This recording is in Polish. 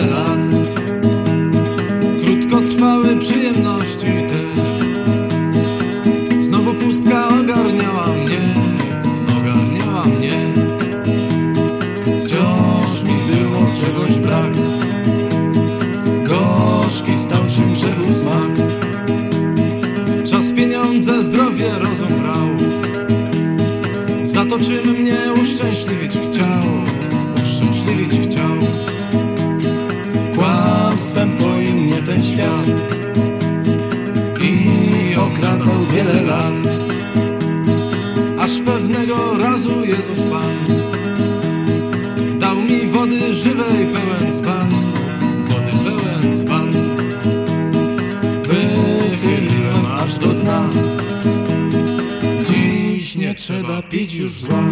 wiele lat. Przyjemności te. Znowu pustka ogarniała mnie Ogarniała mnie. Wciąż mi było czegoś brak. Gorzki stał się grzechu smak Czas, pieniądze, zdrowie, rozum brał. Za to, czym mnie uszczęśliwić chciał uszczęśliwić chciał. I okradał wiele lat. Aż pewnego razu Jezus Pan Dał mi wody żywej pełen dzban Wody pełen dzban Wychyliłem aż do dna. Dziś nie trzeba pić już zła